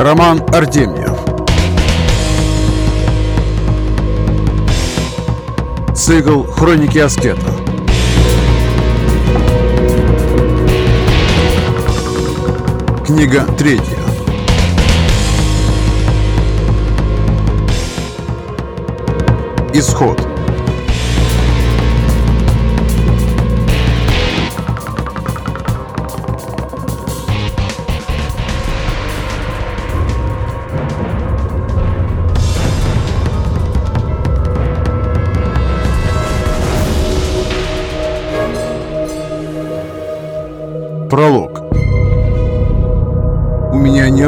Роман Артемьев Цикл «Хроники Аскета» Книга третья. Исход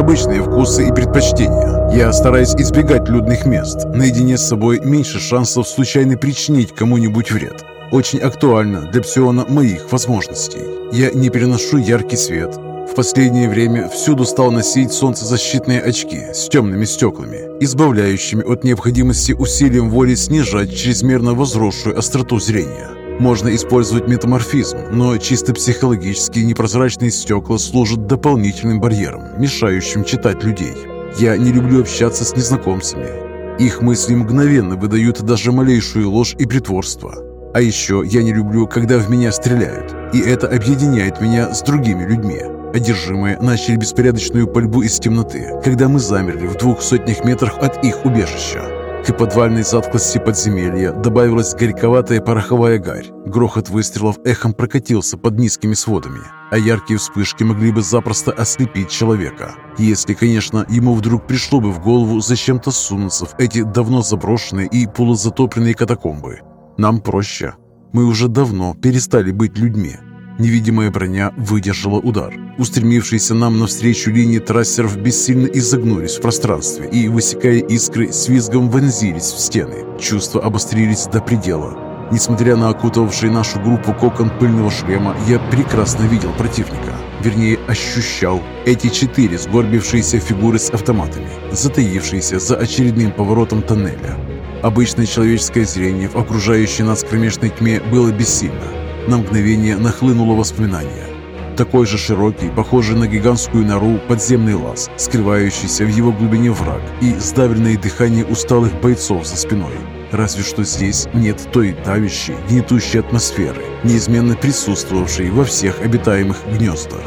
необычные вкусы и предпочтения. Я стараюсь избегать людных мест. Наедине с собой меньше шансов случайно причинить кому-нибудь вред. Очень актуально для псиона моих возможностей. Я не переношу яркий свет. В последнее время всюду стал носить солнцезащитные очки с темными стеклами, избавляющими от необходимости усилием воли снижать чрезмерно возросшую остроту зрения. Можно использовать метаморфизм, но чисто психологически непрозрачные стекла служат дополнительным барьером, мешающим читать людей. Я не люблю общаться с незнакомцами. Их мысли мгновенно выдают даже малейшую ложь и притворство. А еще я не люблю, когда в меня стреляют, и это объединяет меня с другими людьми. Одержимые начали беспорядочную пальбу из темноты, когда мы замерли в двух сотнях метрах от их убежища. К подвальной затклости подземелья добавилась горьковатая пороховая гарь. Грохот выстрелов эхом прокатился под низкими сводами, а яркие вспышки могли бы запросто ослепить человека. Если, конечно, ему вдруг пришло бы в голову зачем-то сунуться в эти давно заброшенные и полузатопленные катакомбы. Нам проще. Мы уже давно перестали быть людьми. Невидимая броня выдержала удар. Устремившиеся нам навстречу линии трассеров бессильно изогнулись в пространстве и, высекая искры, с визгом вонзились в стены. Чувства обострились до предела. Несмотря на окутывавший нашу группу кокон пыльного шлема, я прекрасно видел противника. Вернее, ощущал эти четыре сгорбившиеся фигуры с автоматами, затаившиеся за очередным поворотом тоннеля. Обычное человеческое зрение в окружающей нас кромешной тьме было бессильно. На мгновение нахлынуло воспоминание. Такой же широкий, похожий на гигантскую нору, подземный лаз, скрывающийся в его глубине враг и сдавленное дыхание усталых бойцов за спиной. Разве что здесь нет той давящей, гнетущей атмосферы, неизменно присутствовавшей во всех обитаемых гнездах.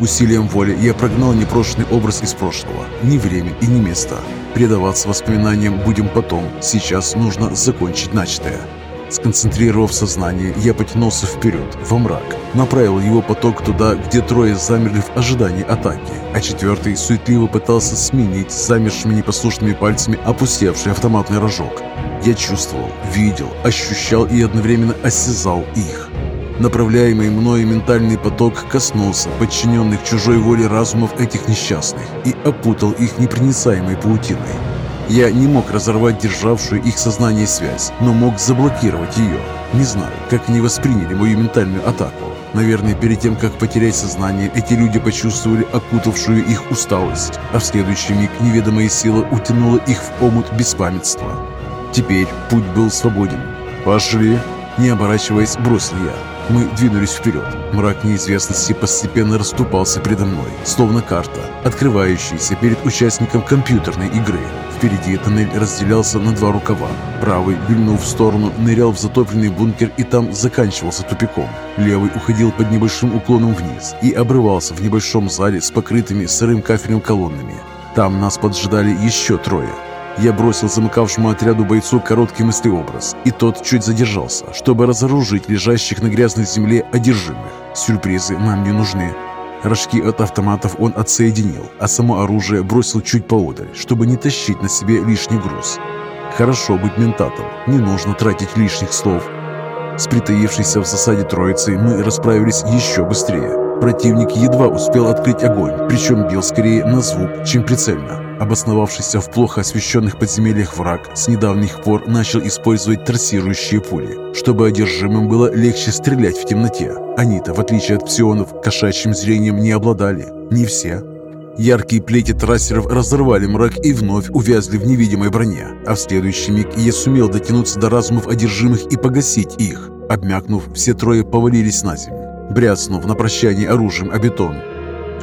Усилием воли я прогнал непрошенный образ из прошлого. Ни время и ни место. Предаваться воспоминаниям будем потом. Сейчас нужно закончить начатое. Сконцентрировав сознание, я потянулся вперед, во мрак. Направил его поток туда, где трое замерли в ожидании атаки, а четвертый суетливо пытался сменить замершими непослушными пальцами опустевший автоматный рожок. Я чувствовал, видел, ощущал и одновременно осязал их. Направляемый мною ментальный поток коснулся подчиненных чужой воле разумов этих несчастных и опутал их непроницаемой паутиной. Я не мог разорвать державшую их сознание связь, но мог заблокировать ее. Не знаю, как они восприняли мою ментальную атаку. Наверное, перед тем, как потерять сознание, эти люди почувствовали окутавшую их усталость, а в следующий миг неведомая сила утянула их в омут беспамятства. Теперь путь был свободен. «Пошли!» Не оборачиваясь, бросил я. Мы двинулись вперед. Мрак неизвестности постепенно расступался предо мной, словно карта, открывающаяся перед участником компьютерной игры. Впереди тоннель разделялся на два рукава. Правый, вильнув в сторону, нырял в затопленный бункер и там заканчивался тупиком. Левый уходил под небольшим уклоном вниз и обрывался в небольшом зале с покрытыми сырым кафелем колоннами. Там нас поджидали еще трое. Я бросил замыкавшему отряду бойцу короткий мыслеобраз, и тот чуть задержался, чтобы разоружить лежащих на грязной земле одержимых. Сюрпризы нам не нужны. Рожки от автоматов он отсоединил, а само оружие бросил чуть поодаль, чтобы не тащить на себе лишний груз. Хорошо быть ментатом, не нужно тратить лишних слов. С притаившейся в засаде троицей мы расправились еще быстрее. Противник едва успел открыть огонь, причем бил скорее на звук, чем прицельно. Обосновавшийся в плохо освещенных подземельях враг с недавних пор начал использовать трассирующие пули, чтобы одержимым было легче стрелять в темноте. Они-то, в отличие от псионов, кошачьим зрением не обладали. Не все. Яркие плети трассеров разорвали мрак и вновь увязли в невидимой броне, а в следующий миг я сумел дотянуться до разумов одержимых и погасить их. Обмякнув, все трое повалились на землю, бряцнув на прощание оружием о бетон.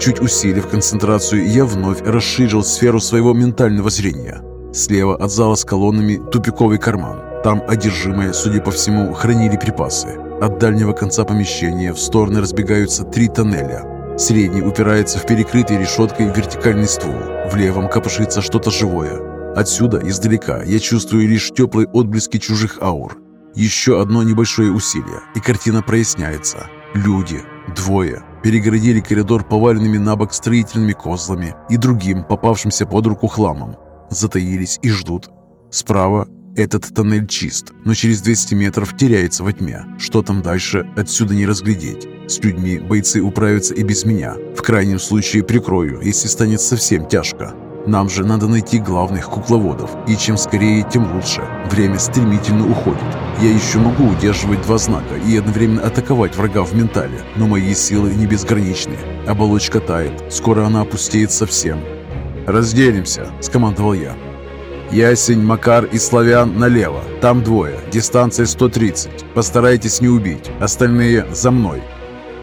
Чуть усилив концентрацию, я вновь расширил сферу своего ментального зрения. Слева от зала с колоннами тупиковый карман. Там одержимые, судя по всему, хранили припасы. От дальнего конца помещения в стороны разбегаются три тоннеля. Средний упирается в перекрытый решеткой вертикальный ствол. В левом копошится что-то живое. Отсюда, издалека, я чувствую лишь теплые отблески чужих аур. Еще одно небольшое усилие, и картина проясняется. Люди, двое, перегородили коридор поваленными на бок строительными козлами и другим попавшимся под руку хламом затаились и ждут. Справа этот тоннель чист, но через 200 метров теряется во тьме. Что там дальше, отсюда не разглядеть. С людьми бойцы управятся и без меня. В крайнем случае прикрою, если станет совсем тяжко. Нам же надо найти главных кукловодов, и чем скорее, тем лучше. Время стремительно уходит. Я еще могу удерживать два знака и одновременно атаковать врага в ментале, но мои силы не безграничны. Оболочка тает, скоро она опустеет совсем. «Разделимся», — скомандовал я. «Ясень, Макар и Славян налево. Там двое. Дистанция 130. Постарайтесь не убить. Остальные за мной».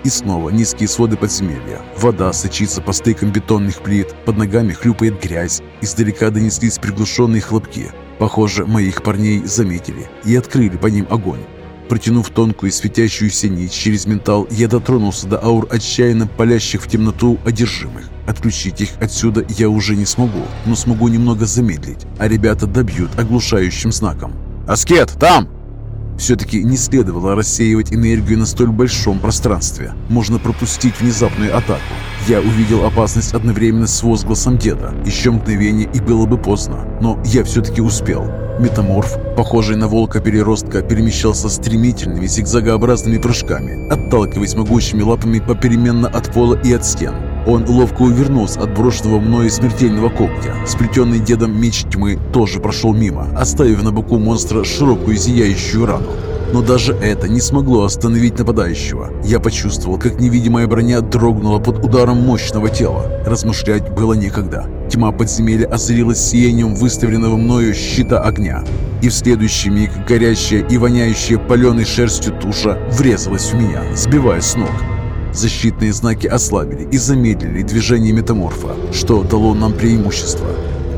И снова низкие своды подземелья. Вода сочится по стыкам бетонных плит. Под ногами хлюпает грязь. Издалека донеслись приглушенные хлопки. Похоже, моих парней заметили и открыли по ним огонь. Протянув тонкую светящуюся нить через ментал, я дотронулся до аур отчаянно палящих в темноту одержимых. Отключить их отсюда я уже не смогу, но смогу немного замедлить, а ребята добьют оглушающим знаком. «Аскет, там!» Все-таки не следовало рассеивать энергию на столь большом пространстве. Можно пропустить внезапную атаку. Я увидел опасность одновременно с возгласом деда. Еще мгновение и было бы поздно. Но я все-таки успел. Метаморф, похожий на волка-переростка, перемещался стремительными зигзагообразными прыжками, отталкиваясь могучими лапами попеременно от пола и от стен. Он ловко увернулся от брошенного мною смертельного когтя. Сплетенный дедом меч тьмы тоже прошел мимо, оставив на боку монстра широкую зияющую рану. Но даже это не смогло остановить нападающего. Я почувствовал, как невидимая броня дрогнула под ударом мощного тела. Размышлять было некогда. Тьма подземелья озарилась сиянием выставленного мною щита огня. И в следующий миг горящая и воняющая паленой шерстью туша врезалась в меня, сбивая с ног. Защитные знаки ослабили и замедлили движение метаморфа, что дало нам преимущество.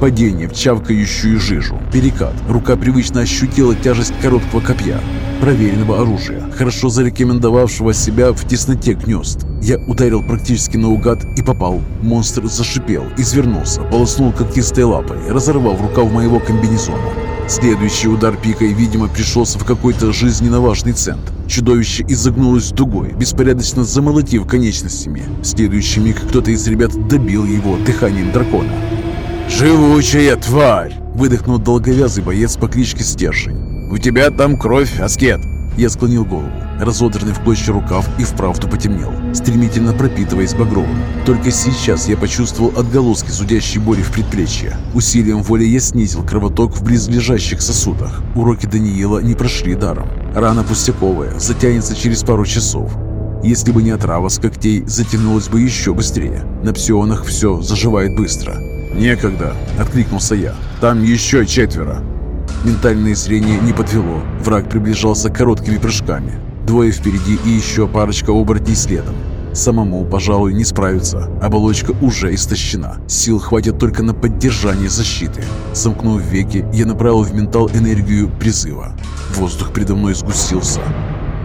Падение в чавкающую жижу. Перекат. Рука привычно ощутила тяжесть короткого копья. Проверенного оружия, хорошо зарекомендовавшего себя в тесноте гнезд. Я ударил практически наугад и попал. Монстр зашипел, извернулся, полоснул когтистой лапой, разорвав рукав моего комбинезона. Следующий удар пикой, видимо, пришелся в какой-то жизненно важный центр. Чудовище изогнулось дугой, беспорядочно замолотив конечностями. В следующий миг кто-то из ребят добил его дыханием дракона. «Живучая тварь!» – выдохнул долговязый боец по кличке Стержень. «У тебя там кровь, аскет!» Я склонил голову. Разодранный в клочья рукав и вправду потемнел, стремительно пропитываясь багровым. Только сейчас я почувствовал отголоски зудящей боли в предплечье. Усилием воли я снизил кровоток в близлежащих сосудах. Уроки Даниила не прошли даром. Рана пустяковая, затянется через пару часов. Если бы не отрава с когтей, затянулась бы еще быстрее. На псионах все заживает быстро. «Некогда!» – откликнулся я. «Там еще четверо!» Ментальное зрение не подвело. Враг приближался короткими прыжками. Двое впереди и еще парочка оборотней следом. Самому, пожалуй, не справиться. Оболочка уже истощена. Сил хватит только на поддержание защиты. Сомкнув веки, я направил в ментал энергию призыва. Воздух предо мной сгустился.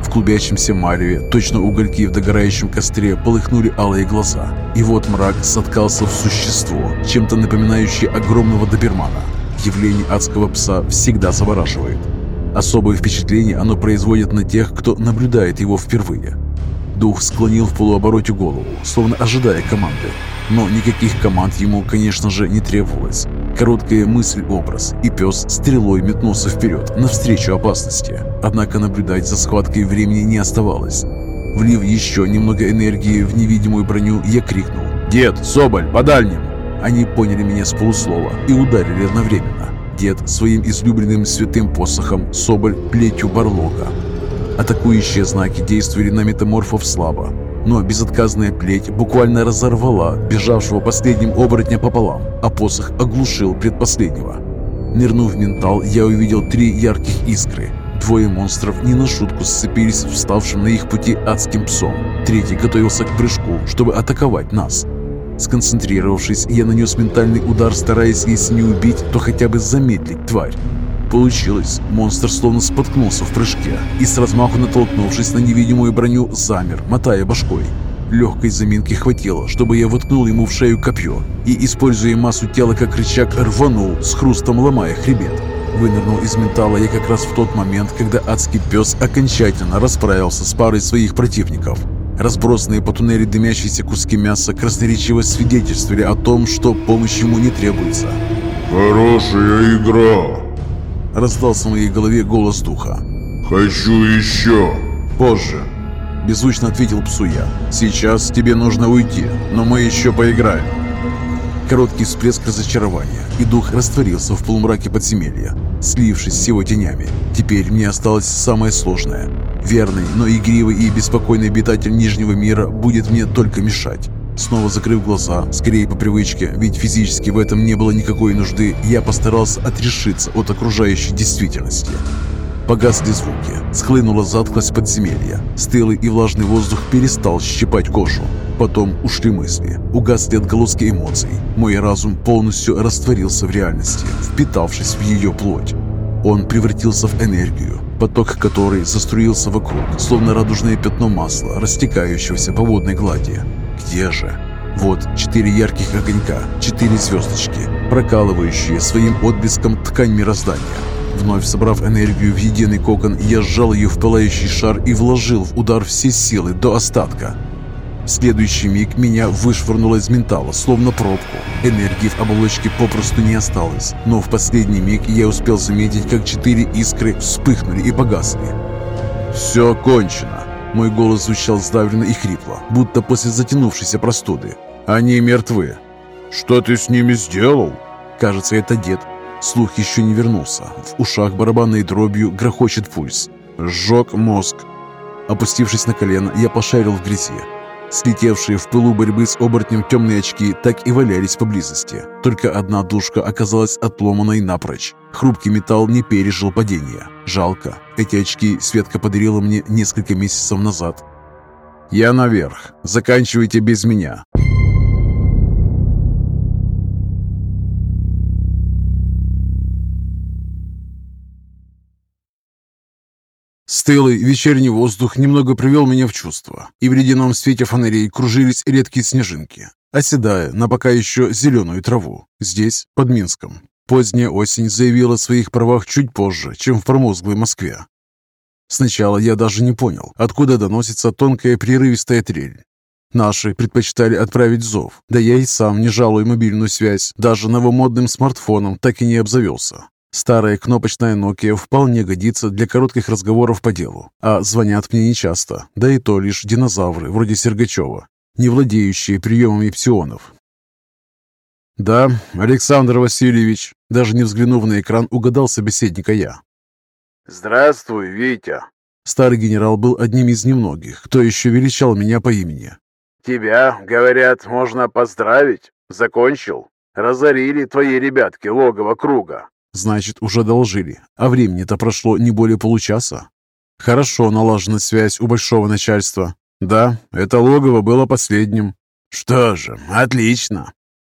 В клубящемся мареве, точно угольки в догорающем костре, полыхнули алые глаза. И вот мрак соткался в существо, чем-то напоминающее огромного добермана. Явление адского пса всегда завораживает. Особое впечатление оно производит на тех, кто наблюдает его впервые. Дух склонил в полуобороте голову, словно ожидая команды. Но никаких команд ему, конечно же, не требовалось. Короткая мысль-образ, и пес стрелой метнулся вперед, навстречу опасности. Однако наблюдать за схваткой времени не оставалось. Влив еще немного энергии в невидимую броню, я крикнул «Дед, Соболь, по дальним!» Они поняли меня с полуслова и ударили одновременно. Дед своим излюбленным святым посохом, Соболь плетью барлога. Атакующие знаки действовали на метаморфов слабо, но безотказная плеть буквально разорвала бежавшего последним оборотня пополам, а посох оглушил предпоследнего. Нырнув в ментал, я увидел три ярких искры. Двое монстров не на шутку сцепились вставшим на их пути адским псом. Третий готовился к прыжку, чтобы атаковать нас. Сконцентрировавшись, я нанес ментальный удар, стараясь, если не убить, то хотя бы замедлить тварь. Получилось. Монстр словно споткнулся в прыжке и с размаху натолкнувшись на невидимую броню, замер, мотая башкой. Легкой заминки хватило, чтобы я воткнул ему в шею копье и, используя массу тела как рычаг, рванул, с хрустом ломая хребет. Вынырнул из ментала я как раз в тот момент, когда адский пес окончательно расправился с парой своих противников. Разбросанные по туннелю дымящиеся куски мяса красноречиво свидетельствовали о том, что помощь ему не требуется. «Хорошая игра!» Раздался в моей голове голос духа. «Хочу еще!» «Позже!» Беззвучно ответил псу я. «Сейчас тебе нужно уйти, но мы еще поиграем!» Короткий всплеск разочарования, и дух растворился в полумраке подземелья, слившись с его тенями. Теперь мне осталось самое сложное. Верный, но игривый и беспокойный обитатель Нижнего мира будет мне только мешать. Снова закрыв глаза, скорее по привычке, ведь физически в этом не было никакой нужды, я постарался отрешиться от окружающей действительности. Погасли звуки, схлынула затхлость подземелья, стылый и влажный воздух перестал щипать кожу. Потом ушли мысли, угасли отголоски эмоций. Мой разум полностью растворился в реальности, впитавшись в ее плоть. Он превратился в энергию, поток которой заструился вокруг, словно радужное пятно масла, растекающегося по водной глади. Где же? Вот четыре ярких огонька, четыре звездочки, прокалывающие своим отблеском ткань мироздания. Вновь собрав энергию в единый кокон, я сжал ее в пылающий шар и вложил в удар все силы до остатка. В следующий миг меня вышвырнуло из ментала, словно пробку. Энергии в оболочке попросту не осталось, но в последний миг я успел заметить, как четыре искры вспыхнули и погасли. «Все кончено!» Мой голос звучал сдавленно и хрипло, будто после затянувшейся простуды. «Они мертвы!» «Что ты с ними сделал?» Кажется, это дед. Слух еще не вернулся. В ушах барабанной дробью грохочет пульс. Сжег мозг. Опустившись на колено, я пошарил в грязи. Слетевшие в пылу борьбы с оборотнем темные очки так и валялись поблизости. Только одна дужка оказалась отломанной напрочь. Хрупкий металл не пережил падения. Жалко. Эти очки Светка подарила мне несколько месяцев назад. «Я наверх. Заканчивайте без меня». Стылый вечерний воздух немного привел меня в чувство, и в ледяном свете фонарей кружились редкие снежинки, оседая на пока еще зеленую траву. Здесь, под Минском. Поздняя осень заявила о своих правах чуть позже, чем в промозглой Москве. Сначала я даже не понял, откуда доносится тонкая прерывистая трель. Наши предпочитали отправить зов, да я и сам, не жалуя мобильную связь, даже новомодным смартфоном так и не обзавелся. Старая кнопочная Nokia вполне годится для коротких разговоров по делу, а звонят мне нечасто, да и то лишь динозавры вроде Сергачева, не владеющие приемами псионов. «Да, Александр Васильевич», даже не взглянув на экран, угадал собеседника я. «Здравствуй, Витя!» Старый генерал был одним из немногих, кто еще величал меня по имени. «Тебя, говорят, можно поздравить. Закончил. Разорили твои ребятки логово круга. Значит, уже доложили. А времени-то прошло не более получаса. Хорошо налажена связь у большого начальства. Да, это логово было последним. Что же, отлично.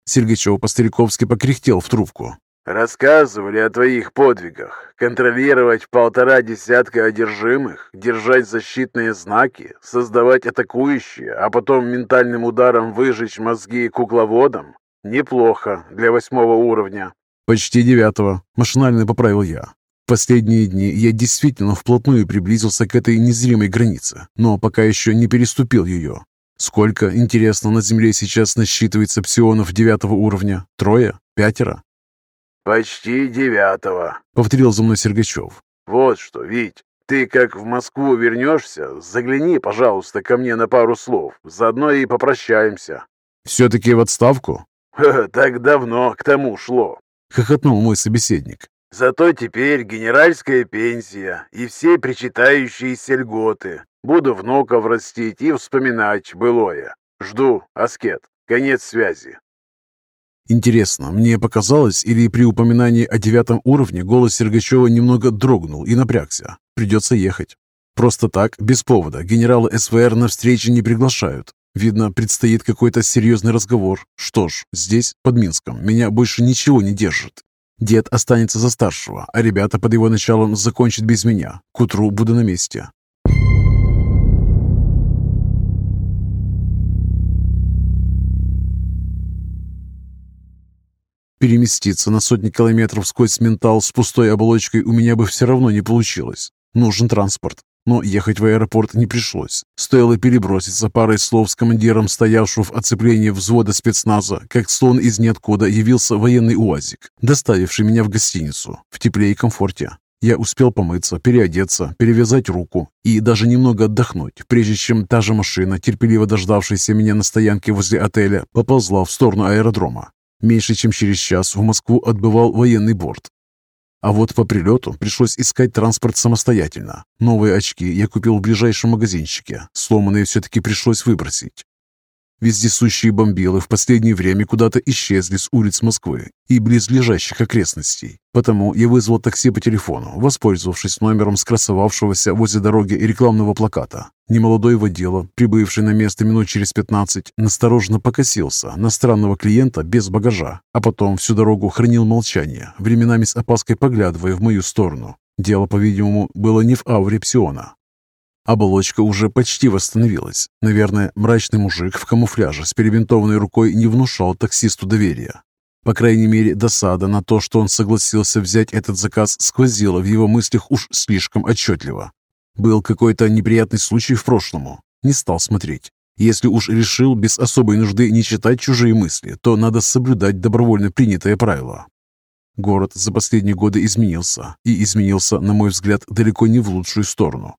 Сергачев по-стариковски покряхтел в трубку. Рассказывали о твоих подвигах. Контролировать полтора десятка одержимых, держать защитные знаки, создавать атакующие, а потом ментальным ударом выжечь мозги кукловодам. Неплохо для восьмого уровня. «Почти девятого», – машинально поправил я. Последние дни я действительно вплотную приблизился к этой незримой границе, но пока еще не переступил ее. Сколько, интересно, на Земле сейчас насчитывается псионов девятого уровня? Трое? Пятеро? «Почти девятого», — повторил за мной Сергачев. «Вот что, Вить, ты как в Москву вернешься, загляни, пожалуйста, ко мне на пару слов, заодно и попрощаемся». «Все-таки в отставку?» «Так давно к тому шло. — хохотнул мой собеседник. «Зато теперь генеральская пенсия и все причитающиеся льготы. Буду внуков растить и вспоминать былое. Жду, аскет. Конец связи». Интересно, мне показалось, или при упоминании о девятом уровне голос Сергачева немного дрогнул и напрягся. Придется ехать. Просто так, без повода, генералы СВР на встречи не приглашают. Видно, предстоит какой-то серьезный разговор. Что ж, здесь, под Минском, меня больше ничего не держит. Дед останется за старшего, а ребята под его началом закончат без меня. К утру буду на месте. Переместиться на сотни километров сквозь ментал с пустой оболочкой у меня бы все равно не получилось. Нужен транспорт. Но ехать в аэропорт не пришлось. Стоило переброситься парой слов с командиром стоявшего в оцеплении взвода спецназа, как слон из ниоткуда явился военный УАЗик, доставивший меня в гостиницу, в тепле и комфорте. Я успел помыться, переодеться, перевязать руку и даже немного отдохнуть, прежде чем та же машина, терпеливо дождавшаяся меня на стоянке возле отеля, поползла в сторону аэродрома. Меньше чем через час в Москву отбывал военный борт. А вот по прилету пришлось искать транспорт самостоятельно. Новые очки я купил в ближайшем магазинчике. Сломанные все-таки пришлось выбросить. Вездесущие бомбилы в последнее время куда-то исчезли с улиц Москвы и близлежащих окрестностей. Потому я вызвал такси по телефону, воспользовавшись номером скрасовавшегося возле дороги рекламного плаката. Немолодой водила, прибывший на место минут через 15, настороженно покосился на странного клиента без багажа, а потом всю дорогу хранил молчание, временами с опаской поглядывая в мою сторону. Дело, по-видимому, было не в ауре Псиона, Оболочка уже почти восстановилась. Наверное, мрачный мужик в камуфляже с перебинтованной рукой не внушал таксисту доверия. По крайней мере, досада на то, что он согласился взять этот заказ, сквозила в его мыслях уж слишком отчетливо. Был какой-то неприятный случай в прошлом. Не стал смотреть. Если уж решил без особой нужды не читать чужие мысли, то надо соблюдать добровольно принятое правило. Город за последние годы изменился, и изменился, на мой взгляд, далеко не в лучшую сторону.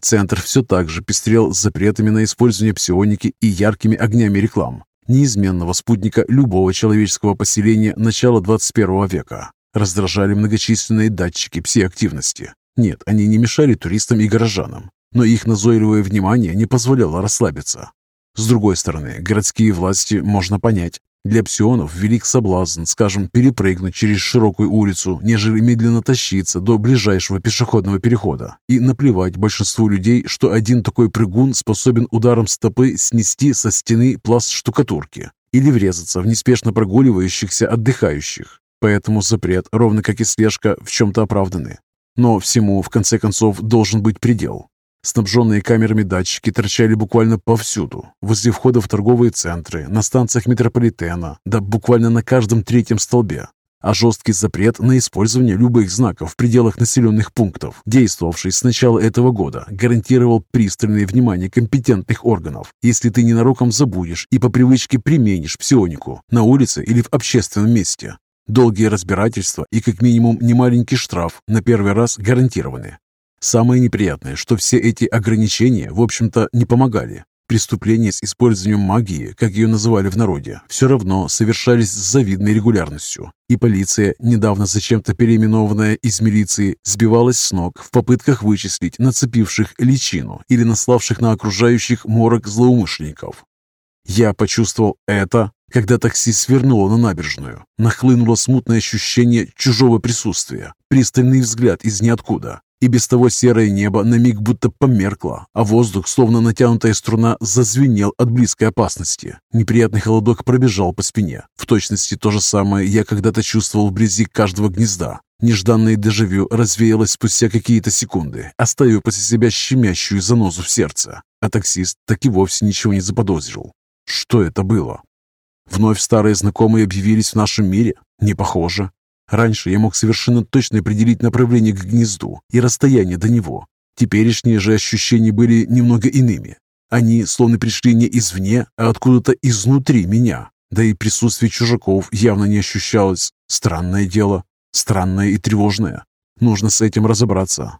Центр все так же пестрел запретами на использование псионики и яркими огнями реклам, неизменного спутника любого человеческого поселения начала 21 века. Раздражали многочисленные датчики псиактивности. Нет, они не мешали туристам и горожанам, но их назойливое внимание не позволяло расслабиться. С другой стороны, городские власти можно понять. Для псионов велик соблазн, скажем, перепрыгнуть через широкую улицу, нежели медленно тащиться до ближайшего пешеходного перехода. И наплевать большинству людей, что один такой прыгун способен ударом стопы снести со стены пласт штукатурки или врезаться в неспешно прогуливающихся отдыхающих. Поэтому запрет, ровно как и слежка, в чем-то оправданы. Но всему, в конце концов, должен быть предел. Снабженные камерами датчики торчали буквально повсюду. Возле входа в торговые центры, на станциях метрополитена, да буквально на каждом третьем столбе. А жесткий запрет на использование любых знаков в пределах населенных пунктов, действовавший с начала этого года, гарантировал пристальное внимание компетентных органов, если ты ненароком забудешь и по привычке применишь псионику на улице или в общественном месте. Долгие разбирательства и как минимум немаленький штраф на первый раз гарантированы. Самое неприятное, что все эти ограничения, в общем-то, не помогали. Преступления с использованием магии, как ее называли в народе, все равно совершались с завидной регулярностью. И полиция, недавно зачем-то переименованная из милиции, сбивалась с ног в попытках вычислить нацепивших личину или наславших на окружающих морок злоумышленников. Я почувствовал это, когда такси свернуло на набережную. Нахлынуло смутное ощущение чужого присутствия, пристальный взгляд из ниоткуда. И без того серое небо на миг будто померкло, а воздух, словно натянутая струна, зазвенел от близкой опасности. Неприятный холодок пробежал по спине. В точности то же самое я когда-то чувствовал вблизи каждого гнезда. Нежданное дежавю развеялось спустя какие-то секунды, оставив после себя щемящую занозу в сердце. А таксист так и вовсе ничего не заподозрил. Что это было? Вновь старые знакомые объявились в нашем мире? Не похоже. Раньше я мог совершенно точно определить направление к гнезду и расстояние до него. Теперешние же ощущения были немного иными. Они словно пришли не извне, а откуда-то изнутри меня. Да и присутствие чужаков явно не ощущалось. Странное дело. Странное и тревожное. Нужно с этим разобраться.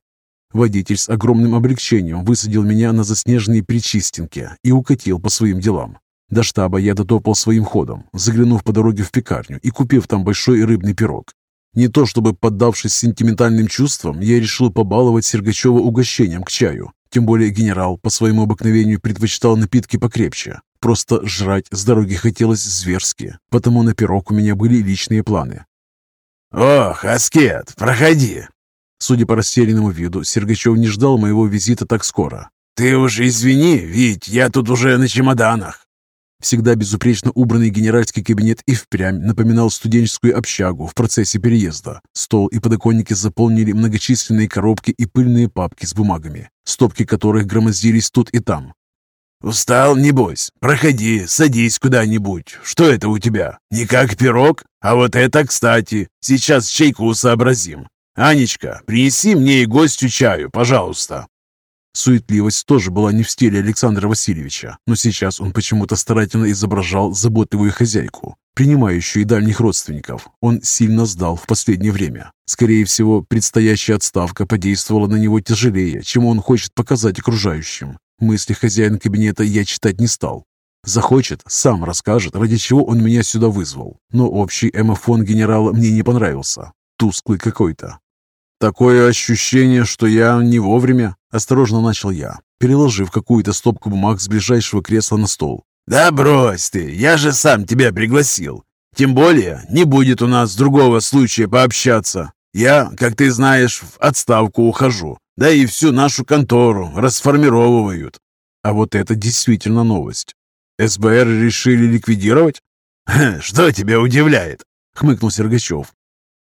Водитель с огромным облегчением высадил меня на заснеженной причистенке и укатил по своим делам. До штаба я дотопал своим ходом, заглянув по дороге в пекарню и купив там большой рыбный пирог. Не то чтобы, поддавшись сентиментальным чувствам, я решил побаловать Сергачева угощением к чаю. Тем более генерал по своему обыкновению предпочитал напитки покрепче. Просто жрать с дороги хотелось зверски, потому на пирог у меня были личные планы. «Ох, Аскет, проходи!» Судя по растерянному виду, Сергачев не ждал моего визита так скоро. ты уж извини, ведь я тут уже на чемоданах». Всегда безупречно убранный генеральский кабинет и впрямь напоминал студенческую общагу в процессе переезда. Стол и подоконники заполнили многочисленные коробки и пыльные папки с бумагами, стопки которых громоздились тут и там. «Устал, небось? Проходи, садись куда-нибудь. Что это у тебя? Не как пирог? А вот это, кстати. Сейчас чайку сообразим. Анечка, принеси мне и гостю чаю, пожалуйста». Суетливость тоже была не в стиле Александра Васильевича, но сейчас он почему-то старательно изображал заботливую хозяйку, принимающую и дальних родственников. Он сильно сдал в последнее время. Скорее всего, предстоящая отставка подействовала на него тяжелее, чем он хочет показать окружающим. Мысли хозяина кабинета я читать не стал. Захочет, сам расскажет, ради чего он меня сюда вызвал. Но общий эмофон генерала мне не понравился. Тусклый какой-то. «Такое ощущение, что я не вовремя», – осторожно начал я, переложив какую-то стопку бумаг с ближайшего кресла на стол. «Да брось ты, я же сам тебя пригласил. Тем более, не будет у нас другого случая пообщаться. Я, как ты знаешь, в отставку ухожу, да и всю нашу контору расформировывают». А вот это действительно новость. СБР решили ликвидировать? «Что тебя удивляет?» — хмыкнул Сергачев.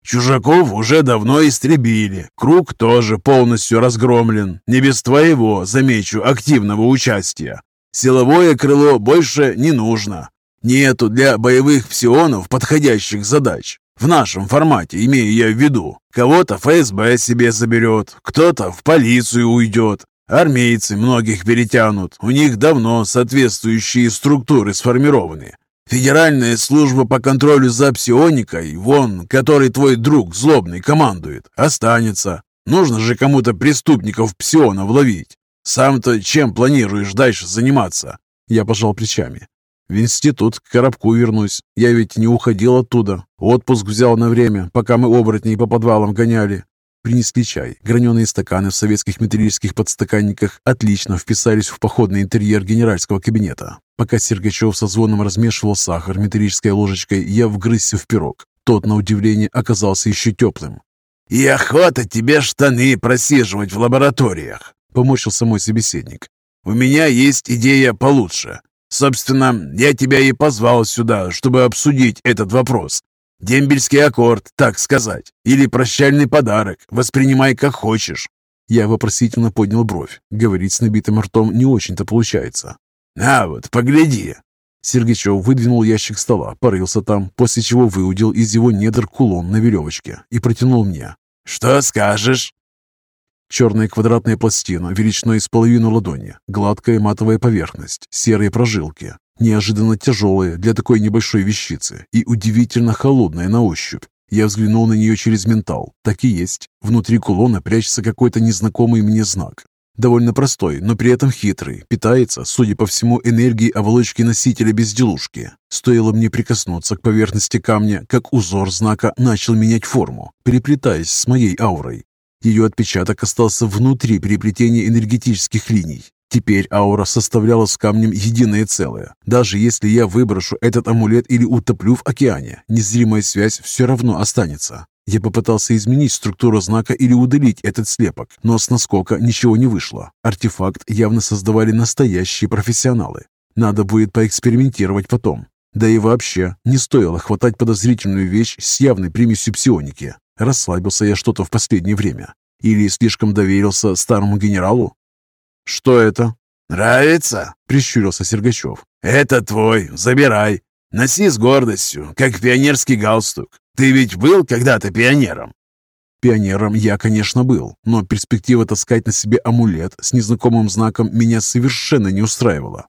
Чужаков уже давно истребили. Круг тоже полностью разгромлен. Не без твоего, замечу, активного участия. Силовое крыло больше не нужно. Нету для боевых псионов подходящих задач. В нашем формате, имею я в виду. Кого-то ФСБ себе заберет, кто-то в полицию уйдет. Армейцы многих перетянут. У них давно соответствующие структуры сформированы. Федеральная служба по контролю за псионикой, вон, который твой друг злобный командует, останется. Нужно же кому-то преступников псионов ловить. Сам-то чем планируешь дальше заниматься?» Я пожал плечами. «В институт к коробку вернусь. Я ведь не уходил оттуда. Отпуск взял на время, пока мы оборотней по подвалам гоняли. Принесли чай. Граненые стаканы в советских металлических подстаканниках отлично вписались в походный интерьер генеральского кабинета. Пока Сергачев со звоном размешивал сахар металлической ложечкой, я вгрызся в пирог. Тот, на удивление, оказался еще теплым. «И охота тебе штаны просиживать в лабораториях!» — помочился мой собеседник. «У меня есть идея получше. Собственно, я тебя и позвал сюда, чтобы обсудить этот вопрос. Дембельский аккорд, так сказать, или прощальный подарок, воспринимай как хочешь». Я вопросительно поднял бровь. Говорить с набитым ртом не очень-то получается. «А вот, погляди!» Сергачев выдвинул ящик стола, порылся там, после чего выудил из его недр кулон на веревочке и протянул мне. «Что скажешь?» Черная квадратная пластина величиной с половину ладони, гладкая матовая поверхность, серые прожилки, неожиданно тяжелая для такой небольшой вещицы и удивительно холодная на ощупь. Я взглянул на нее через ментал. Так и есть. Внутри кулона прячется какой-то незнакомый мне знак. Довольно простой, но при этом хитрый. Питается, судя по всему, энергией оболочки носителя безделушки. Стоило мне прикоснуться к поверхности камня, как узор знака начал менять форму, переплетаясь с моей аурой. Ее отпечаток остался внутри переплетения энергетических линий. Теперь аура составляла с камнем единое целое. Даже если я выброшу этот амулет или утоплю в океане, незримая связь все равно останется. Я попытался изменить структуру знака или удалить этот слепок, но с наскока ничего не вышло. Артефакт явно создавали настоящие профессионалы. Надо будет поэкспериментировать потом. Да и вообще, не стоило хватать подозрительную вещь с явной примесью псионики. Расслабился я что-то в последнее время. Или слишком доверился старому генералу? «Что это?» «Нравится?» — прищурился Сергачев. «Это твой, забирай. Носи с гордостью, как пионерский галстук. Ты ведь был когда-то пионером?» Пионером я, конечно, был, но перспектива таскать на себе амулет с незнакомым знаком меня совершенно не устраивала.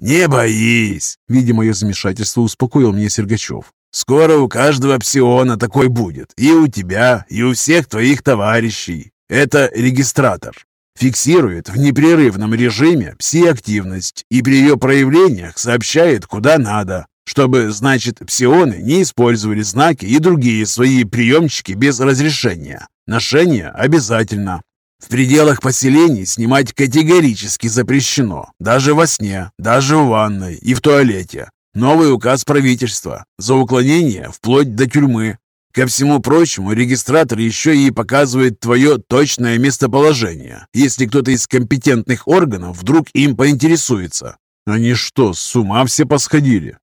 «Не боись!» — видя мое замешательство, успокоил меня Сергачев. «Скоро у каждого псиона такой будет. И у тебя, и у всех твоих товарищей. Это регистратор. Фиксирует в непрерывном режиме пси-активность и при ее проявлениях сообщает куда надо, чтобы, значит, псионы не использовали знаки и другие свои приемчики без разрешения. Ношение обязательно. В пределах поселений снимать категорически запрещено, даже во сне, даже в ванной и в туалете. Новый указ правительства. За уклонение вплоть до тюрьмы. Ко всему прочему, регистратор еще и показывает твое точное местоположение, если кто-то из компетентных органов вдруг им поинтересуется. Они что, с ума все посходили?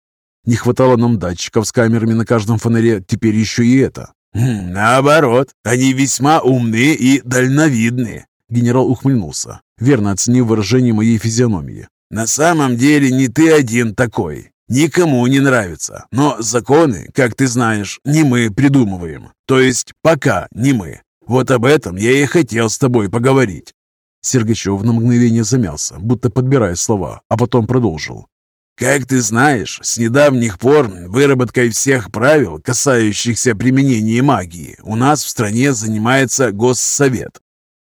Не хватало нам датчиков с камерами на каждом фонаре, теперь еще и это. Хм, наоборот, они весьма умные и дальновидные. Генерал ухмыльнулся, верно оценив выражение моей физиономии. На самом деле не ты один такой. Никому не нравится. Но законы, как ты знаешь, не мы придумываем. То есть пока не мы. Вот об этом я и хотел с тобой поговорить. Сергачев на мгновение замялся, будто подбирая слова, а потом продолжил. Как ты знаешь, с недавних пор выработкой всех правил, касающихся применения магии, у нас в стране занимается Госсовет.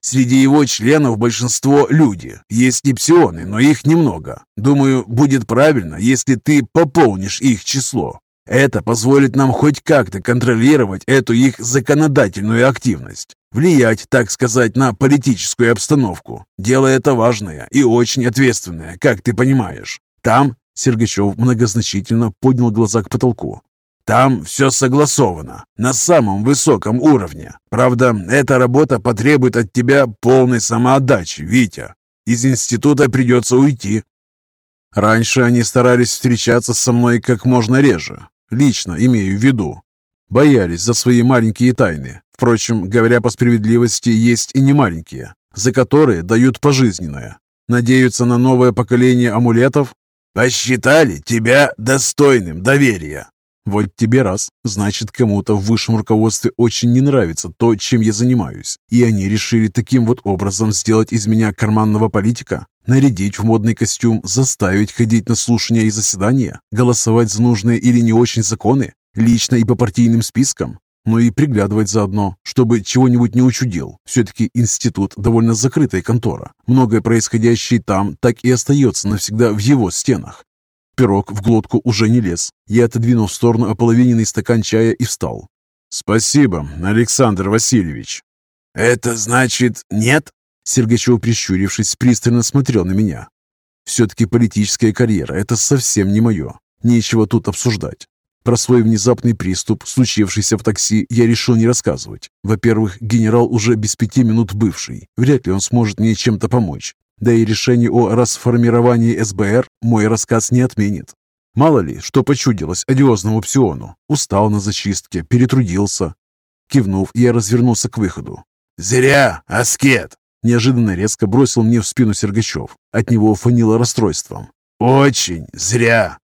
Среди его членов большинство люди. Есть и псионы, но их немного. Думаю, будет правильно, если ты пополнишь их число. Это позволит нам хоть как-то контролировать эту их законодательную активность. Влиять, так сказать, на политическую обстановку. Дело это важное и очень ответственное, как ты понимаешь. Там Сергачев многозначительно поднял глаза к потолку. Там все согласовано, на самом высоком уровне. Правда, эта работа потребует от тебя полной самоотдачи, Витя. Из института придется уйти. Раньше они старались встречаться со мной как можно реже. Лично имею в виду. Боялись за свои маленькие тайны. Впрочем, говоря по справедливости, есть и не маленькие, за которые дают пожизненное. Надеются на новое поколение амулетов? Посчитали тебя достойным доверия. Вот тебе раз. Значит, кому-то в высшем руководстве очень не нравится то, чем я занимаюсь. И они решили таким вот образом сделать из меня карманного политика? Нарядить в модный костюм, заставить ходить на слушания и заседания, голосовать за нужные или не очень законы, лично и по партийным спискам, но и приглядывать заодно, чтобы чего-нибудь не учудил. Все-таки институт довольно закрытая контора. Многое происходящее там так и остается навсегда в его стенах. Пирог в глотку уже не лез. Я отодвинул в сторону ополовиненный стакан чая и встал. «Спасибо, Александр Васильевич». «Это значит нет?» Сергачев, прищурившись, пристально смотрел на меня. «Все-таки политическая карьера – это совсем не мое. Нечего тут обсуждать. Про свой внезапный приступ, случившийся в такси, я решил не рассказывать. Во-первых, генерал уже без пяти минут бывший. Вряд ли он сможет мне чем-то помочь. Да и решение о расформировании СБР мой рассказ не отменит. Мало ли, что почудилось одиозному псиону. Устал на зачистке, перетрудился. Кивнув, я развернулся к выходу. «Зря, аскет!» Неожиданно резко бросил мне в спину Сергачев. От него фанило расстройством. «Очень зря!»